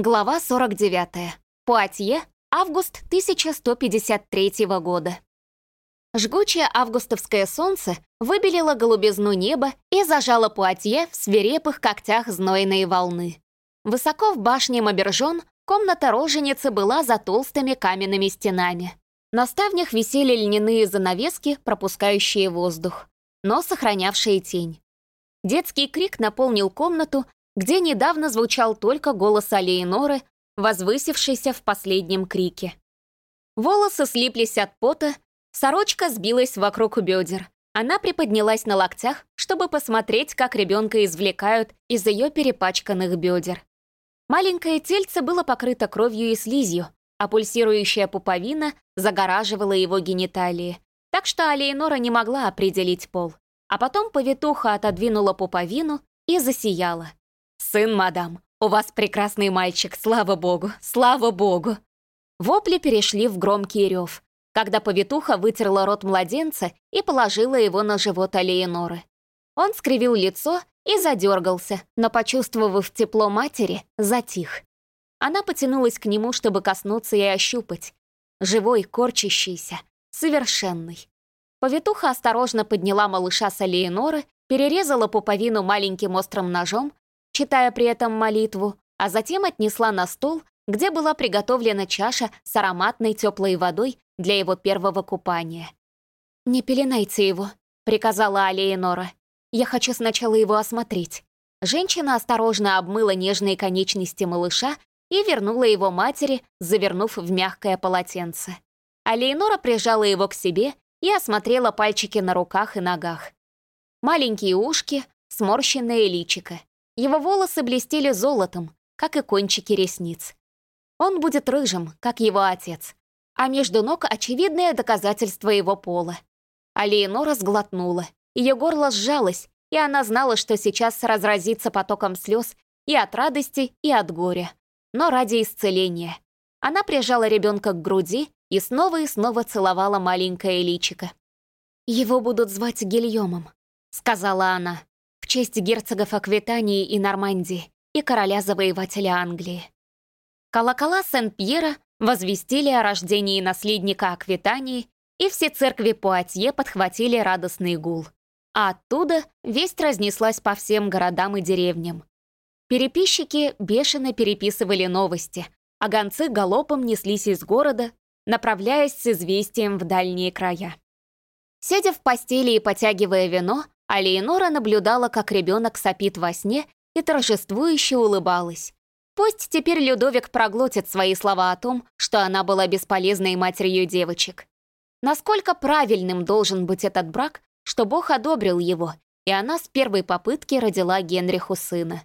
Глава 49. Пуатье, август 1153 года. Жгучее августовское солнце выбелило голубизну неба и зажало Пуатье в свирепых когтях знойной волны. Высоко в башне Мабержон комната роженицы была за толстыми каменными стенами. На ставнях висели льняные занавески, пропускающие воздух, но сохранявшие тень. Детский крик наполнил комнату, где недавно звучал только голос Алиеноры, возвысившийся в последнем крике. Волосы слиплись от пота, сорочка сбилась вокруг бедер. Она приподнялась на локтях, чтобы посмотреть, как ребенка извлекают из ее перепачканных бедер. Маленькое тельце было покрыто кровью и слизью, а пульсирующая пуповина загораживала его гениталии, так что Алейнора не могла определить пол. А потом повитуха отодвинула пуповину и засияла. «Сын, мадам, у вас прекрасный мальчик, слава богу, слава богу!» Вопли перешли в громкий рев, когда повитуха вытерла рот младенца и положила его на живот Алеиноры. Он скривил лицо и задергался, но, почувствовав тепло матери, затих. Она потянулась к нему, чтобы коснуться и ощупать. Живой, корчащийся, совершенный. Повитуха осторожно подняла малыша с Алеиноры, перерезала пуповину маленьким острым ножом читая при этом молитву, а затем отнесла на стол, где была приготовлена чаша с ароматной теплой водой для его первого купания. «Не пеленайте его», — приказала Алеенора. «Я хочу сначала его осмотреть». Женщина осторожно обмыла нежные конечности малыша и вернула его матери, завернув в мягкое полотенце. Алейнора прижала его к себе и осмотрела пальчики на руках и ногах. Маленькие ушки, сморщенное личико. Его волосы блестели золотом, как и кончики ресниц. Он будет рыжим, как его отец. А между ног очевидное доказательство его пола. А Леонора сглотнула. Ее горло сжалось, и она знала, что сейчас разразится потоком слез и от радости, и от горя. Но ради исцеления. Она прижала ребенка к груди и снова и снова целовала маленькое личико. «Его будут звать Гильомом», — сказала она честь герцогов Аквитании и Нормандии и короля-завоевателя Англии. Колокола Сен-Пьера возвестили о рождении наследника Аквитании, и все церкви Пуатье подхватили радостный гул. А оттуда весть разнеслась по всем городам и деревням. Переписчики бешено переписывали новости, а гонцы галопом неслись из города, направляясь с известием в дальние края. Сидя в постели и потягивая вино, а Леонора наблюдала, как ребенок сопит во сне и торжествующе улыбалась. Пусть теперь Людовик проглотит свои слова о том, что она была бесполезной матерью девочек. Насколько правильным должен быть этот брак, что Бог одобрил его, и она с первой попытки родила Генриху сына.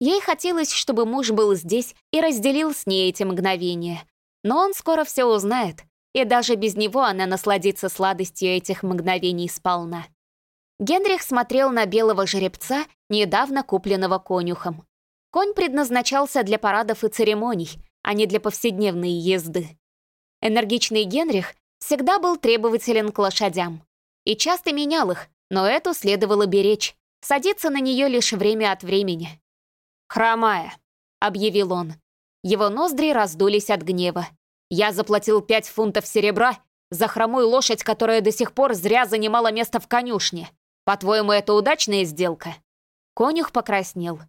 Ей хотелось, чтобы муж был здесь и разделил с ней эти мгновения. Но он скоро все узнает, и даже без него она насладится сладостью этих мгновений сполна. Генрих смотрел на белого жеребца, недавно купленного конюхом. Конь предназначался для парадов и церемоний, а не для повседневной езды. Энергичный Генрих всегда был требователен к лошадям. И часто менял их, но эту следовало беречь, садиться на нее лишь время от времени. «Хромая», — объявил он. Его ноздри раздулись от гнева. «Я заплатил пять фунтов серебра за хромую лошадь, которая до сих пор зря занимала место в конюшне. По-твоему, это удачная сделка?» Конюх покраснел.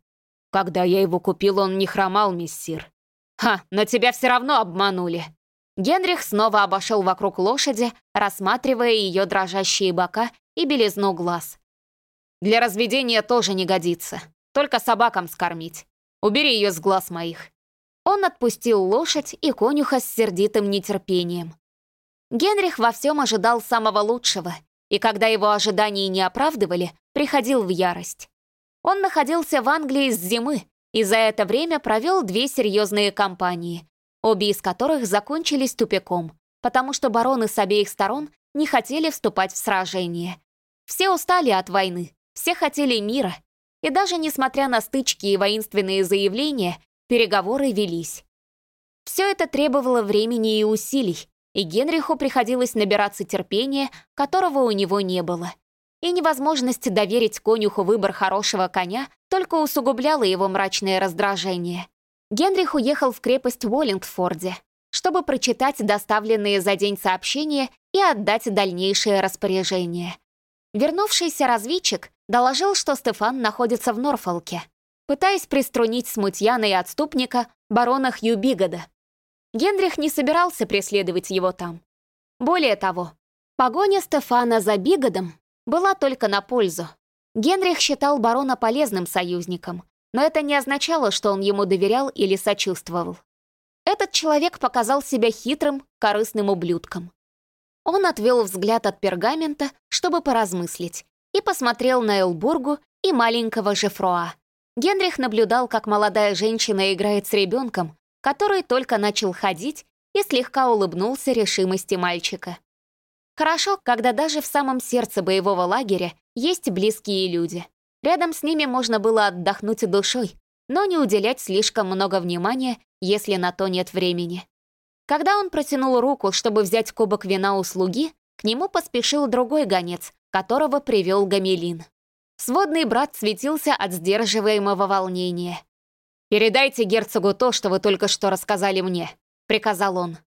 «Когда я его купил, он не хромал, миссир». «Ха, но тебя все равно обманули». Генрих снова обошел вокруг лошади, рассматривая ее дрожащие бока и белизну глаз. «Для разведения тоже не годится. Только собакам скормить. Убери ее с глаз моих». Он отпустил лошадь и конюха с сердитым нетерпением. Генрих во всем ожидал самого лучшего — и когда его ожидания не оправдывали, приходил в ярость. Он находился в Англии с зимы и за это время провел две серьезные кампании, обе из которых закончились тупиком, потому что бароны с обеих сторон не хотели вступать в сражение. Все устали от войны, все хотели мира, и даже несмотря на стычки и воинственные заявления, переговоры велись. Все это требовало времени и усилий, и Генриху приходилось набираться терпения, которого у него не было. И невозможность доверить конюху выбор хорошего коня только усугубляла его мрачное раздражение. Генрих уехал в крепость в Уоллингфорде, чтобы прочитать доставленные за день сообщения и отдать дальнейшее распоряжение. Вернувшийся разведчик доложил, что Стефан находится в Норфолке, пытаясь приструнить смутьяна и отступника барона Хью Бигода. Генрих не собирался преследовать его там. Более того, погоня Стефана за Бигодом была только на пользу. Генрих считал барона полезным союзником, но это не означало, что он ему доверял или сочувствовал. Этот человек показал себя хитрым, корыстным ублюдком. Он отвел взгляд от пергамента, чтобы поразмыслить, и посмотрел на Элбургу и маленького Жефруа. Генрих наблюдал, как молодая женщина играет с ребенком, который только начал ходить и слегка улыбнулся решимости мальчика. Хорошо, когда даже в самом сердце боевого лагеря есть близкие люди. Рядом с ними можно было отдохнуть душой, но не уделять слишком много внимания, если на то нет времени. Когда он протянул руку, чтобы взять кубок вина у слуги, к нему поспешил другой гонец, которого привел Гамелин. Сводный брат светился от сдерживаемого волнения. «Передайте герцогу то, что вы только что рассказали мне», — приказал он.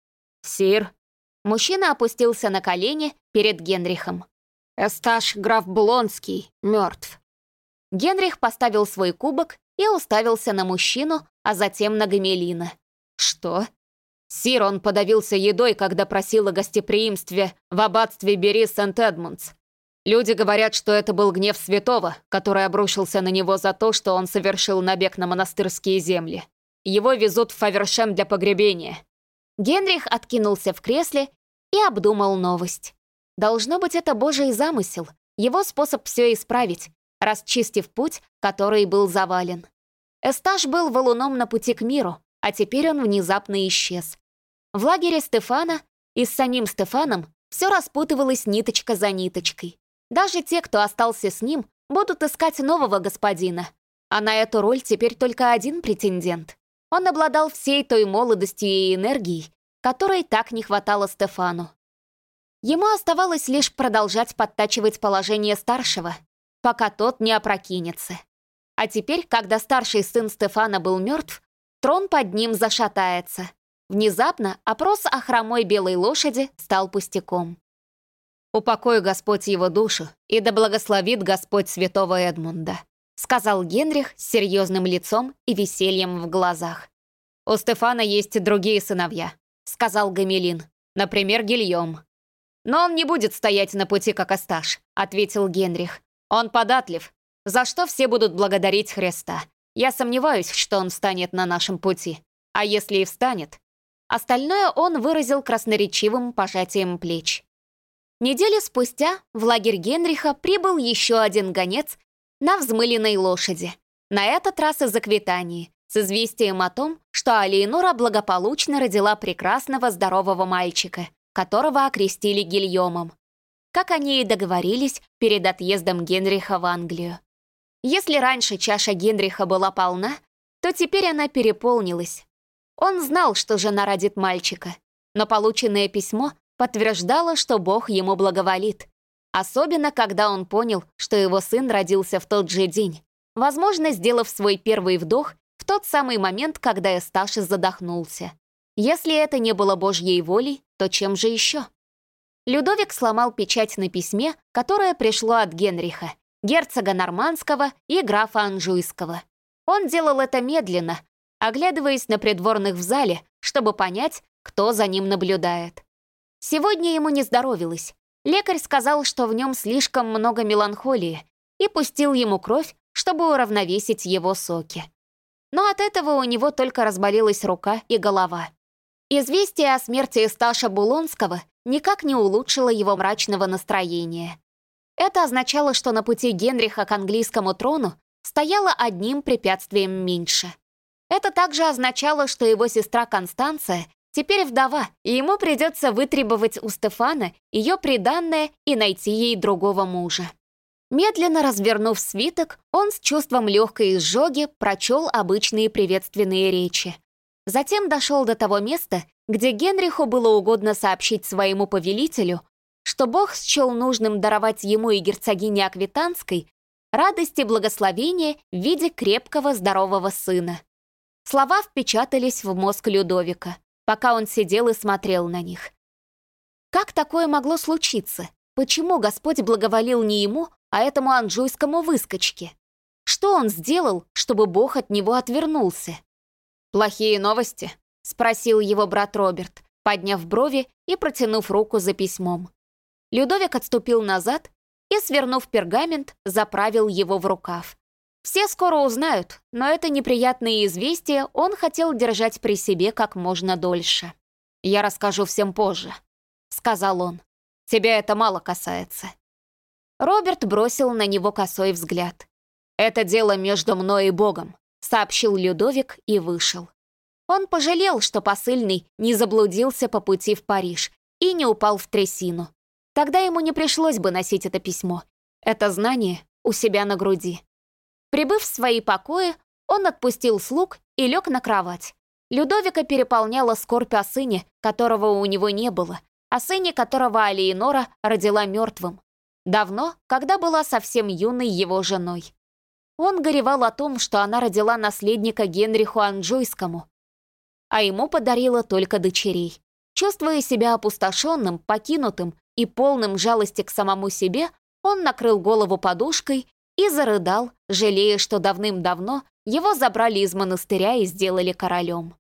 «Сир». Мужчина опустился на колени перед Генрихом. «Эсташ граф Булонский мертв». Генрих поставил свой кубок и уставился на мужчину, а затем на Гамелина. «Что?» Сир, он подавился едой, когда просил о гостеприимстве в аббатстве Бери Сент-Эдмундс. Люди говорят, что это был гнев святого, который обрушился на него за то, что он совершил набег на монастырские земли. Его везут в Фавершем для погребения. Генрих откинулся в кресле и обдумал новость. Должно быть, это божий замысел, его способ все исправить, расчистив путь, который был завален. Эстаж был валуном на пути к миру, а теперь он внезапно исчез. В лагере Стефана и с самим Стефаном все распутывалось ниточка за ниточкой. Даже те, кто остался с ним, будут искать нового господина. А на эту роль теперь только один претендент. Он обладал всей той молодостью и энергией, которой так не хватало Стефану. Ему оставалось лишь продолжать подтачивать положение старшего, пока тот не опрокинется. А теперь, когда старший сын Стефана был мертв, трон под ним зашатается. Внезапно опрос о хромой белой лошади стал пустяком. «Упокой Господь его душу, и да благословит Господь святого Эдмунда», сказал Генрих с серьезным лицом и весельем в глазах. «У Стефана есть другие сыновья», сказал Гамелин, например, Гильем. «Но он не будет стоять на пути, как Асташ», ответил Генрих. «Он податлив, за что все будут благодарить Христа. Я сомневаюсь, что он встанет на нашем пути. А если и встанет?» Остальное он выразил красноречивым пожатием плеч. Неделю спустя в лагерь Генриха прибыл еще один гонец на взмыленной лошади. На этот раз из Аквитании, с известием о том, что Алиенора благополучно родила прекрасного здорового мальчика, которого окрестили Гильомом. Как они и договорились перед отъездом Генриха в Англию. Если раньше чаша Генриха была полна, то теперь она переполнилась. Он знал, что жена родит мальчика, но полученное письмо подтверждало, что Бог ему благоволит. Особенно, когда он понял, что его сын родился в тот же день, возможно, сделав свой первый вдох в тот самый момент, когда Эсташи задохнулся. Если это не было Божьей волей, то чем же еще? Людовик сломал печать на письме, которое пришло от Генриха, герцога Нормандского и графа Анжуйского. Он делал это медленно, оглядываясь на придворных в зале, чтобы понять, кто за ним наблюдает. Сегодня ему не здоровилось. Лекарь сказал, что в нем слишком много меланхолии, и пустил ему кровь, чтобы уравновесить его соки. Но от этого у него только разболелась рука и голова. Известие о смерти Эсташа Булонского никак не улучшило его мрачного настроения. Это означало, что на пути Генриха к английскому трону стояло одним препятствием меньше. Это также означало, что его сестра Констанция Теперь вдова, и ему придется вытребовать у Стефана ее приданное и найти ей другого мужа. Медленно развернув свиток, он с чувством легкой изжоги прочел обычные приветственные речи. Затем дошел до того места, где Генриху было угодно сообщить своему повелителю, что Бог счел нужным даровать ему и герцогине Аквитанской радость и благословение в виде крепкого здорового сына. Слова впечатались в мозг Людовика, пока он сидел и смотрел на них. Как такое могло случиться? Почему Господь благоволил не ему, а этому анжуйскому выскочке? Что он сделал, чтобы Бог от него отвернулся? «Плохие новости?» — спросил его брат Роберт, подняв брови и протянув руку за письмом. Людовик отступил назад и, свернув пергамент, заправил его в рукав. Все скоро узнают, но это неприятные известия он хотел держать при себе как можно дольше. «Я расскажу всем позже», — сказал он. «Тебя это мало касается». Роберт бросил на него косой взгляд. «Это дело между мной и Богом», — сообщил Людовик и вышел. Он пожалел, что посыльный не заблудился по пути в Париж и не упал в трясину. Тогда ему не пришлось бы носить это письмо, это знание у себя на груди. Прибыв в свои покои, он отпустил слуг и лег на кровать. Людовика переполняла скорбь о сыне, которого у него не было, о сыне которого Алиенора родила мертвым. Давно, когда была совсем юной его женой. Он горевал о том, что она родила наследника Генриху Анжуйскому, а ему подарила только дочерей. Чувствуя себя опустошенным, покинутым и полным жалости к самому себе, он накрыл голову подушкой и зарыдал, жалея, что давным-давно его забрали из монастыря и сделали королем.